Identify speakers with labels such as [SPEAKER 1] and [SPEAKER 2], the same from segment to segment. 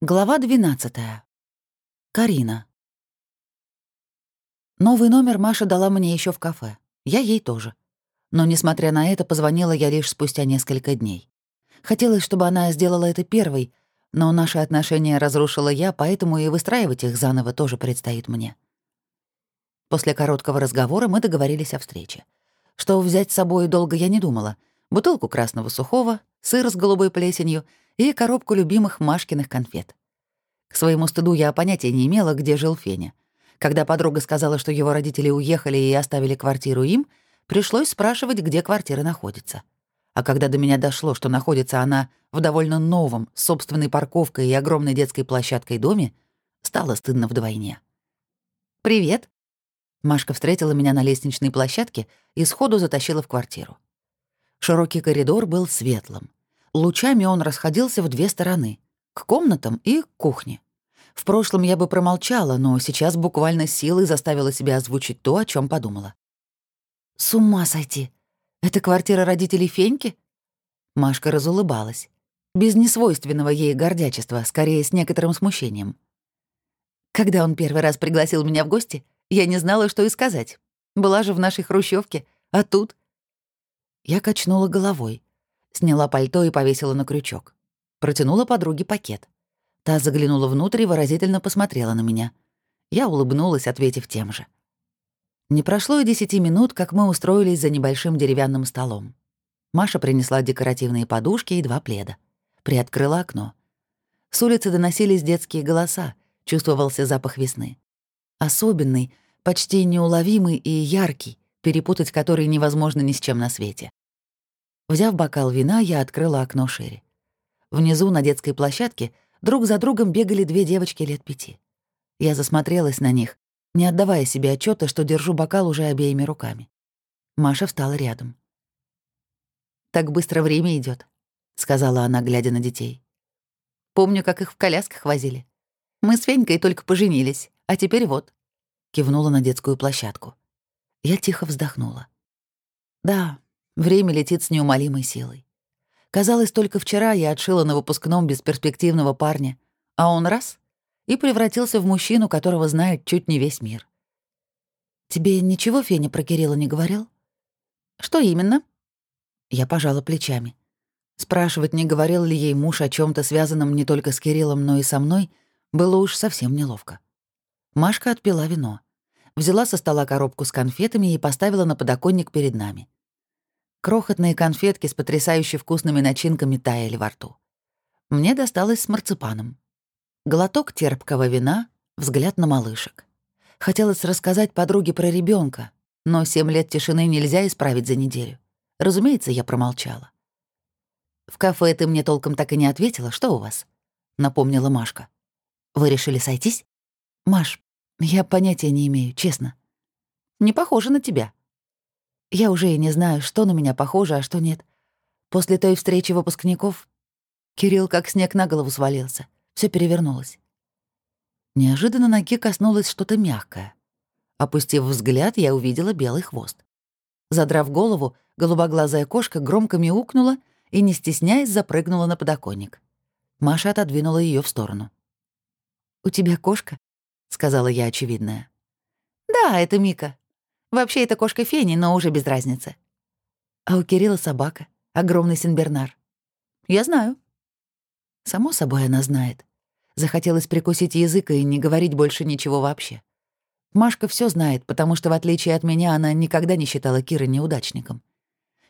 [SPEAKER 1] Глава 12. Карина. Новый номер Маша дала мне еще в кафе. Я ей тоже. Но, несмотря на это, позвонила я лишь спустя несколько дней. Хотелось, чтобы она сделала это первой, но наши отношения разрушила я, поэтому и выстраивать их заново тоже предстоит мне. После короткого разговора мы договорились о встрече. Что взять с собой долго я не думала. Бутылку красного сухого, сыр с голубой плесенью — и коробку любимых Машкиных конфет. К своему стыду я понятия не имела, где жил Феня. Когда подруга сказала, что его родители уехали и оставили квартиру им, пришлось спрашивать, где квартира находится. А когда до меня дошло, что находится она в довольно новом, с собственной парковкой и огромной детской площадкой доме, стало стыдно вдвойне. «Привет!» Машка встретила меня на лестничной площадке и сходу затащила в квартиру. Широкий коридор был светлым. Лучами он расходился в две стороны — к комнатам и к кухне. В прошлом я бы промолчала, но сейчас буквально силой заставила себя озвучить то, о чем подумала. «С ума сойти! Это квартира родителей Феньки?» Машка разулыбалась. Без несвойственного ей гордячества, скорее с некоторым смущением. Когда он первый раз пригласил меня в гости, я не знала, что и сказать. Была же в нашей хрущевке, а тут... Я качнула головой. Сняла пальто и повесила на крючок. Протянула подруге пакет. Та заглянула внутрь и выразительно посмотрела на меня. Я улыбнулась, ответив тем же. Не прошло и десяти минут, как мы устроились за небольшим деревянным столом. Маша принесла декоративные подушки и два пледа. Приоткрыла окно. С улицы доносились детские голоса, чувствовался запах весны. Особенный, почти неуловимый и яркий, перепутать который невозможно ни с чем на свете. Взяв бокал вина, я открыла окно шире. Внизу, на детской площадке, друг за другом бегали две девочки лет пяти. Я засмотрелась на них, не отдавая себе отчета, что держу бокал уже обеими руками. Маша встала рядом. «Так быстро время идет, сказала она, глядя на детей. «Помню, как их в колясках возили. Мы с Фенькой только поженились, а теперь вот», — кивнула на детскую площадку. Я тихо вздохнула. «Да, Время летит с неумолимой силой. Казалось, только вчера я отшила на выпускном бесперспективного парня, а он раз — и превратился в мужчину, которого знает чуть не весь мир. «Тебе ничего Феня про Кирилла не говорил?» «Что именно?» Я пожала плечами. Спрашивать, не говорил ли ей муж о чем то связанном не только с Кириллом, но и со мной, было уж совсем неловко. Машка отпила вино. Взяла со стола коробку с конфетами и поставила на подоконник перед нами. Крохотные конфетки с потрясающе вкусными начинками таяли во рту. Мне досталось с марципаном. Глоток терпкого вина, взгляд на малышек. Хотелось рассказать подруге про ребенка, но семь лет тишины нельзя исправить за неделю. Разумеется, я промолчала. «В кафе ты мне толком так и не ответила. Что у вас?» — напомнила Машка. «Вы решили сойтись?» «Маш, я понятия не имею, честно». «Не похоже на тебя», я уже и не знаю, что на меня похоже, а что нет. После той встречи выпускников Кирилл как снег на голову свалился. Все перевернулось. Неожиданно ноги коснулось что-то мягкое. Опустив взгляд, я увидела белый хвост. Задрав голову, голубоглазая кошка громко мяукнула и, не стесняясь, запрыгнула на подоконник. Маша отодвинула ее в сторону. «У тебя кошка?» — сказала я очевидное. «Да, это Мика. Вообще, это кошка Фени, но уже без разницы. А у Кирилла собака, огромный сенбернар. Я знаю. Само собой, она знает. Захотелось прикусить язык и не говорить больше ничего вообще. Машка все знает, потому что, в отличие от меня, она никогда не считала Кира неудачником.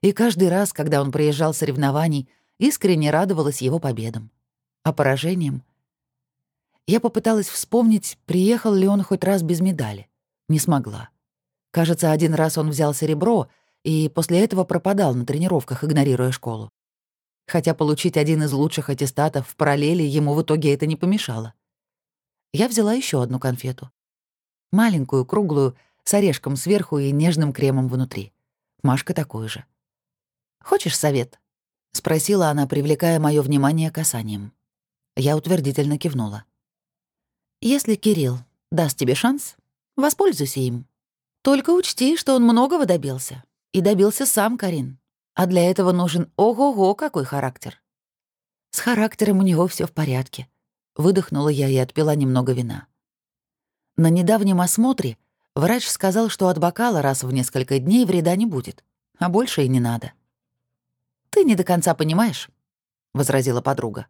[SPEAKER 1] И каждый раз, когда он приезжал с соревнований, искренне радовалась его победам. А поражением... Я попыталась вспомнить, приехал ли он хоть раз без медали. Не смогла. Кажется, один раз он взял серебро и после этого пропадал на тренировках, игнорируя школу. Хотя получить один из лучших аттестатов в параллели ему в итоге это не помешало. Я взяла еще одну конфету. Маленькую, круглую, с орешком сверху и нежным кремом внутри. Машка такой же. «Хочешь совет?» — спросила она, привлекая мое внимание касанием. Я утвердительно кивнула. «Если Кирилл даст тебе шанс, воспользуйся им. Только учти, что он многого добился. И добился сам Карин. А для этого нужен ого-го какой характер. С характером у него все в порядке. Выдохнула я и отпила немного вина. На недавнем осмотре врач сказал, что от бокала раз в несколько дней вреда не будет, а больше и не надо. «Ты не до конца понимаешь», — возразила подруга.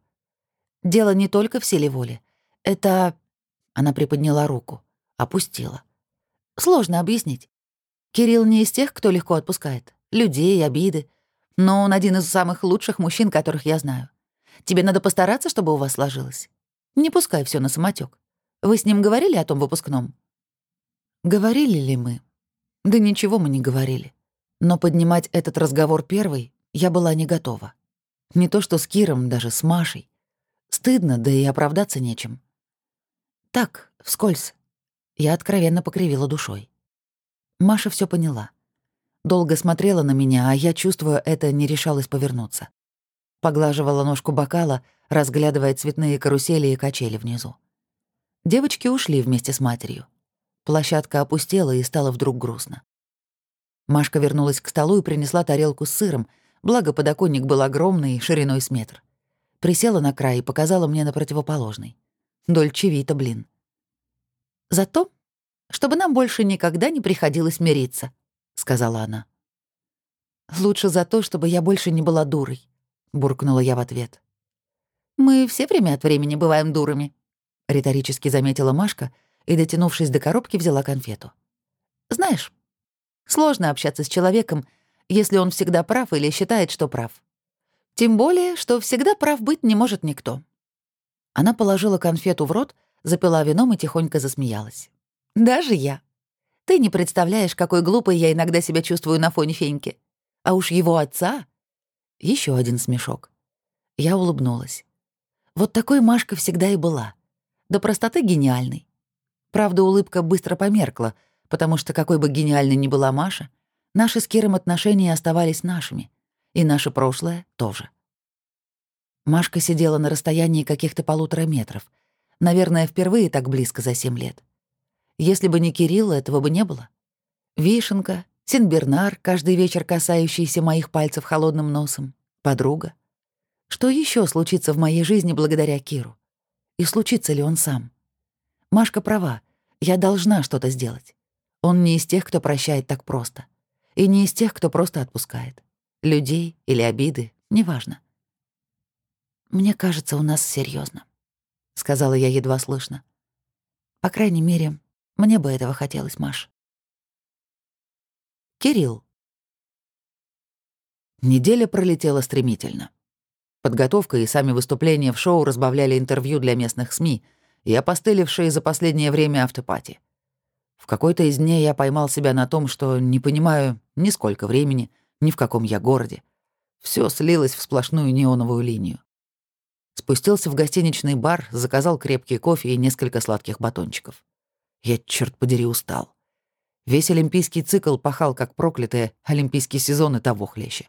[SPEAKER 1] «Дело не только в силе воли. Это...» Она приподняла руку, опустила. «Сложно объяснить. Кирилл не из тех, кто легко отпускает. Людей, обиды. Но он один из самых лучших мужчин, которых я знаю. Тебе надо постараться, чтобы у вас сложилось. Не пускай все на самотек. Вы с ним говорили о том выпускном? Говорили ли мы? Да ничего мы не говорили. Но поднимать этот разговор первой я была не готова. Не то что с Киром, даже с Машей. Стыдно, да и оправдаться нечем. Так, вскользь. Я откровенно покривила душой. Маша все поняла. Долго смотрела на меня, а я, чувствуя это, не решалась повернуться. Поглаживала ножку бокала, разглядывая цветные карусели и качели внизу. Девочки ушли вместе с матерью. Площадка опустела и стало вдруг грустно. Машка вернулась к столу и принесла тарелку с сыром, благо подоконник был огромный, шириной с метр. Присела на край и показала мне на противоположный. Дольче Вита, блин. «Зато, чтобы нам больше никогда не приходилось мириться», — сказала она. «Лучше за то, чтобы я больше не была дурой», — буркнула я в ответ. «Мы все время от времени бываем дурами», — риторически заметила Машка и, дотянувшись до коробки, взяла конфету. «Знаешь, сложно общаться с человеком, если он всегда прав или считает, что прав. Тем более, что всегда прав быть не может никто». Она положила конфету в рот, запила вином и тихонько засмеялась. «Даже я. Ты не представляешь, какой глупой я иногда себя чувствую на фоне Феньки. А уж его отца...» Еще один смешок. Я улыбнулась. Вот такой Машка всегда и была. До простоты гениальной. Правда, улыбка быстро померкла, потому что какой бы гениальной ни была Маша, наши с Киром отношения оставались нашими. И наше прошлое тоже. Машка сидела на расстоянии каких-то полутора метров. Наверное, впервые так близко за семь лет. Если бы не Кирилл, этого бы не было. Вишенка, Синбернар, каждый вечер касающийся моих пальцев холодным носом, подруга. Что еще случится в моей жизни благодаря Киру? И случится ли он сам? Машка права, я должна что-то сделать. Он не из тех, кто прощает так просто. И не из тех, кто просто отпускает. Людей или обиды, неважно. «Мне кажется, у нас серьезно, сказала я едва слышно. «По крайней мере, мне бы этого хотелось, Маш. Кирилл. Неделя пролетела стремительно. Подготовка и сами выступления в шоу разбавляли интервью для местных СМИ и опостылевшие за последнее время автопати. В какой-то из дней я поймал себя на том, что не понимаю ни сколько времени, ни в каком я городе. Все слилось в сплошную неоновую линию. Спустился в гостиничный бар, заказал крепкий кофе и несколько сладких батончиков. Я, черт подери, устал. Весь олимпийский цикл пахал как проклятые, олимпийский сезон и того хлеще.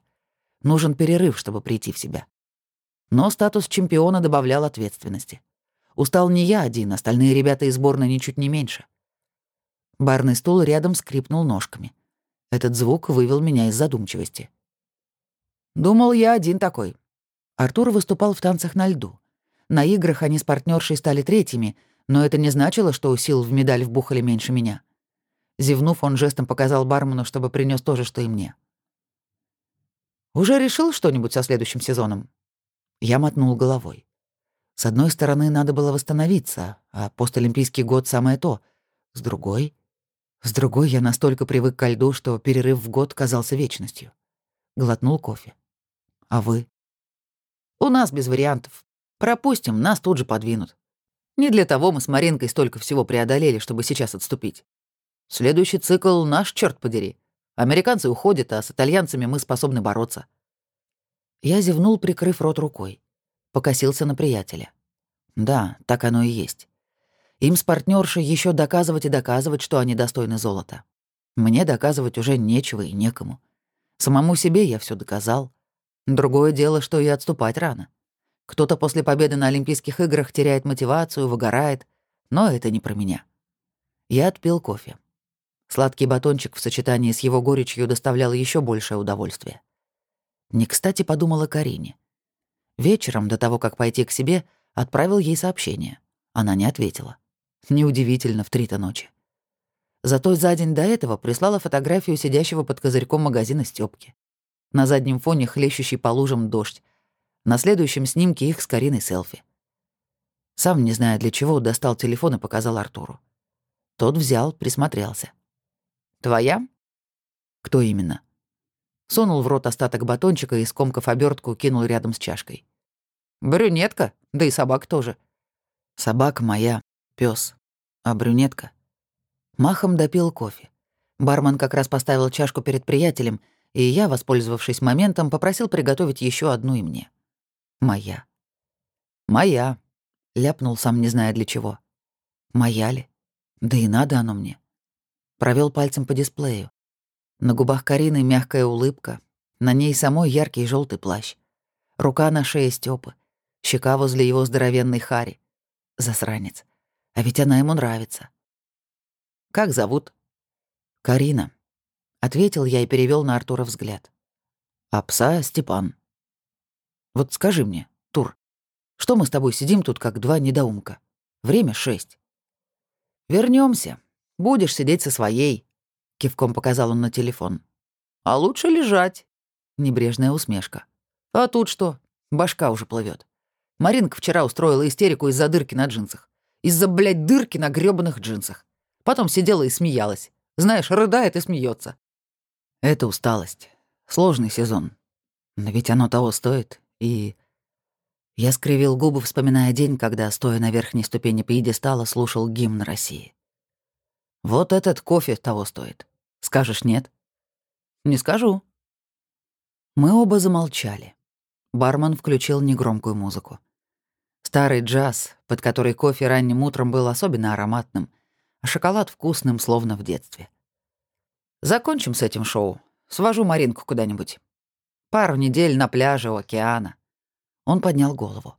[SPEAKER 1] Нужен перерыв, чтобы прийти в себя. Но статус чемпиона добавлял ответственности. Устал не я один, остальные ребята из сборной ничуть не меньше. Барный стул рядом скрипнул ножками. Этот звук вывел меня из задумчивости. Думал, я один такой. Артур выступал в танцах на льду. На играх они с партнершей стали третьими — но это не значило, что сил в медаль вбухали меньше меня. Зевнув, он жестом показал бармену, чтобы принес то же, что и мне. «Уже решил что-нибудь со следующим сезоном?» Я мотнул головой. С одной стороны, надо было восстановиться, а постолимпийский год — самое то. С другой... С другой, я настолько привык ко льду, что перерыв в год казался вечностью. Глотнул кофе. «А вы?» «У нас без вариантов. Пропустим, нас тут же подвинут. Не для того мы с Маринкой столько всего преодолели, чтобы сейчас отступить. Следующий цикл наш, черт подери. Американцы уходят, а с итальянцами мы способны бороться. Я зевнул, прикрыв рот рукой. Покосился на приятеля. Да, так оно и есть. Им с партнершей еще доказывать и доказывать, что они достойны золота. Мне доказывать уже нечего и некому. Самому себе я все доказал. Другое дело, что и отступать рано. Кто-то после победы на Олимпийских играх теряет мотивацию, выгорает, но это не про меня. Я отпил кофе. Сладкий батончик в сочетании с его горечью доставлял еще большее удовольствие. Не кстати подумала Карине. Вечером, до того, как пойти к себе, Отправил ей сообщение. Она не ответила. Неудивительно в три-то ночи. Зато за день до этого прислала фотографию сидящего под козырьком магазина Стёпки. На заднем фоне хлещущий по лужам дождь. На следующем снимке их с Кариной селфи. Сам, не зная для чего, достал телефон и показал Артуру. Тот взял, присмотрелся. «Твоя?» «Кто именно?» Сунул в рот остаток батончика и, скомкав обертку, кинул рядом с чашкой. «Брюнетка, да и собака тоже». «Собака моя, пес, а брюнетка Махом допил кофе. Бармен как раз поставил чашку перед приятелем, и я, воспользовавшись моментом, попросил приготовить еще одну и мне. Моя. Моя. Ляпнул сам, не зная для чего. Моя ли? Да и надо оно мне. Провел пальцем по дисплею. На губах Карины мягкая улыбка, на ней самой яркий желтый плащ. Рука на шее Стёпы, щека возле его здоровенной хари. Засранец. А ведь она ему нравится. Как зовут?» «Карина», — ответил я и перевел на Артура взгляд. «А пса Степан». «Вот скажи мне, Тур, что мы с тобой сидим тут, как два недоумка? Время шесть». Вернемся. Будешь сидеть со своей», — кивком показал он на телефон. «А лучше лежать», — небрежная усмешка. «А тут что? Башка уже плывет. Маринка вчера устроила истерику из-за дырки на джинсах. Из-за, блядь, дырки на грёбаных джинсах. Потом сидела и смеялась. Знаешь, рыдает и смеется. Это усталость. Сложный сезон. Но ведь оно того стоит. И... Я скривил губы, вспоминая день, когда, стоя на верхней ступени пьедестала, слушал гимн России. Вот этот кофе того стоит. Скажешь нет? Не скажу. Мы оба замолчали. Бармен включил негромкую музыку. Старый джаз, под который кофе ранним утром был особенно ароматным — а шоколад вкусным, словно в детстве. Закончим с этим шоу. Свожу Маринку куда-нибудь. Пару недель на пляже у океана. Он поднял голову.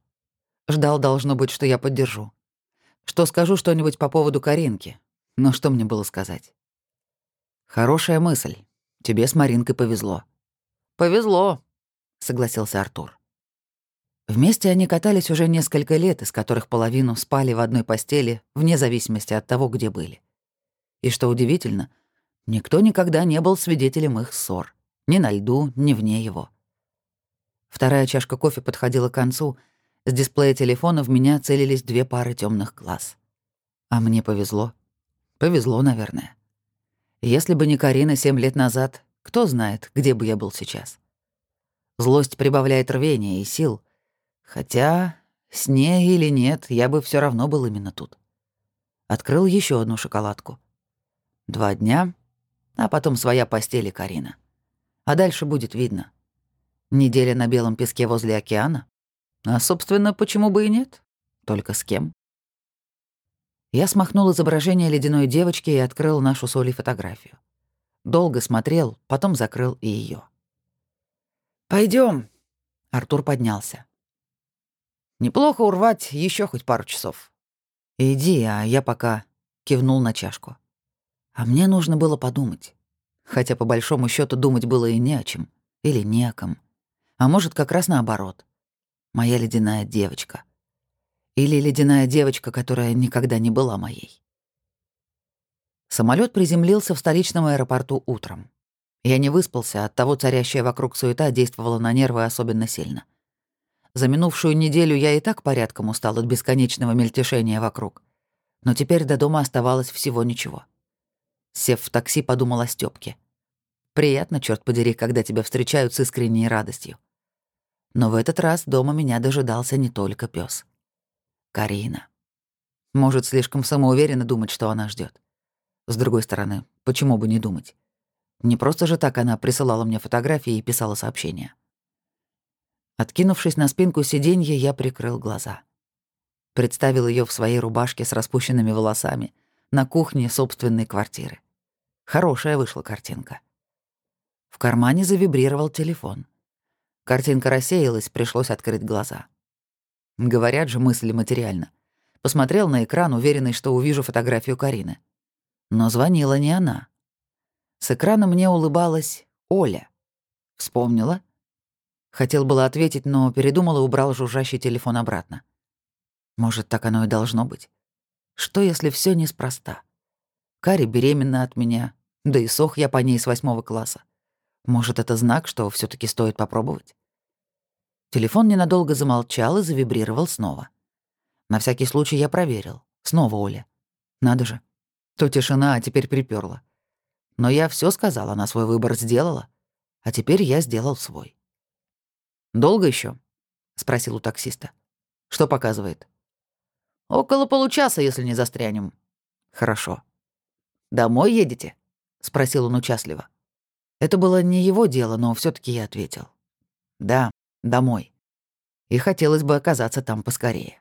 [SPEAKER 1] Ждал, должно быть, что я поддержу. Что скажу что-нибудь по поводу Каринки. Но что мне было сказать? Хорошая мысль. Тебе с Маринкой повезло. Повезло, согласился Артур. Вместе они катались уже несколько лет, из которых половину спали в одной постели, вне зависимости от того, где были. И что удивительно, никто никогда не был свидетелем их ссор. Ни на льду, ни вне его. Вторая чашка кофе подходила к концу. С дисплея телефона в меня целились две пары темных глаз. А мне повезло. Повезло, наверное. Если бы не Карина семь лет назад, кто знает, где бы я был сейчас. Злость прибавляет рвения и сил — Хотя, с ней или нет, я бы все равно был именно тут. Открыл еще одну шоколадку. Два дня, а потом своя постель и Карина. А дальше будет видно. Неделя на белом песке возле океана. А, собственно, почему бы и нет? Только с кем? Я смахнул изображение ледяной девочки и открыл нашу соли фотографию. Долго смотрел, потом закрыл и ее. Пойдем. Артур поднялся. Неплохо урвать еще хоть пару часов. Иди, а я пока кивнул на чашку. А мне нужно было подумать. Хотя по большому счету думать было и не о чем. Или не о ком. А может, как раз наоборот. Моя ледяная девочка. Или ледяная девочка, которая никогда не была моей. Самолет приземлился в столичном аэропорту утром. Я не выспался, оттого царящая вокруг суета действовала на нервы особенно сильно. За минувшую неделю я и так порядком устал от бесконечного мельтешения вокруг. Но теперь до дома оставалось всего ничего. Сев в такси, подумал о Стёпке. Приятно, черт подери, когда тебя встречают с искренней радостью. Но в этот раз дома меня дожидался не только пес. Карина. Может, слишком самоуверенно думать, что она ждет. С другой стороны, почему бы не думать? Не просто же так она присылала мне фотографии и писала сообщения. Откинувшись на спинку сиденья, я прикрыл глаза. Представил ее в своей рубашке с распущенными волосами на кухне собственной квартиры. Хорошая вышла картинка. В кармане завибрировал телефон. Картинка рассеялась, пришлось открыть глаза. Говорят же, мысли материально. Посмотрел на экран, уверенный, что увижу фотографию Карины. Но звонила не она. С экрана мне улыбалась Оля. Вспомнила — Хотел было ответить, но передумал и убрал жужжащий телефон обратно. Может, так оно и должно быть. Что, если все неспроста? Кари беременна от меня, да и сох я по ней с восьмого класса. Может, это знак, что все таки стоит попробовать? Телефон ненадолго замолчал и завибрировал снова. На всякий случай я проверил. Снова Оля. Надо же. То тишина, а теперь приперла. Но я все сказал, она свой выбор сделала. А теперь я сделал свой. «Долго еще? спросил у таксиста. «Что показывает?» «Около получаса, если не застрянем». «Хорошо». «Домой едете?» — спросил он участливо. Это было не его дело, но все таки я ответил. «Да, домой. И хотелось бы оказаться там поскорее».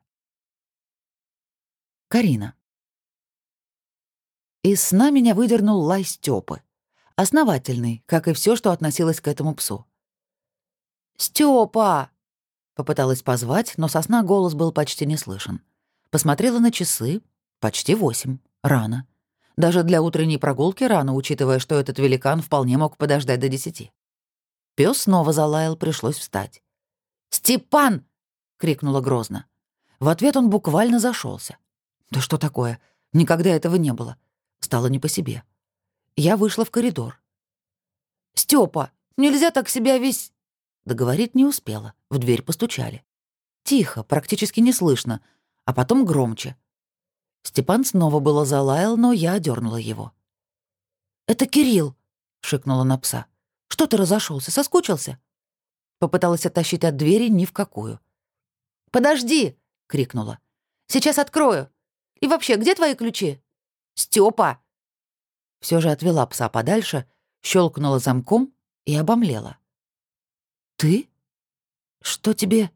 [SPEAKER 1] Карина. Из сна меня выдернул лай Стёпы. Основательный, как и все, что относилось к этому псу. «Стёпа!» Попыталась позвать, но со сна голос был почти не слышен. Посмотрела на часы. Почти восемь. Рано. Даже для утренней прогулки рано, учитывая, что этот великан вполне мог подождать до десяти. Пёс снова залаял, пришлось встать. «Степан!» — крикнула грозно. В ответ он буквально зашелся. «Да что такое? Никогда этого не было. Стало не по себе. Я вышла в коридор. «Стёпа, нельзя так себя весь...» Договорить не успела. В дверь постучали. Тихо, практически не слышно, а потом громче. Степан снова было залаял, но я одернула его. «Это Кирилл!» — шикнула на пса. «Что ты разошелся? Соскучился?» Попыталась оттащить от двери ни в какую. «Подожди!» — крикнула. «Сейчас открою! И вообще, где твои ключи?» Степа! Все же отвела пса подальше, щелкнула замком и обомлела. «Ты? Что тебе?»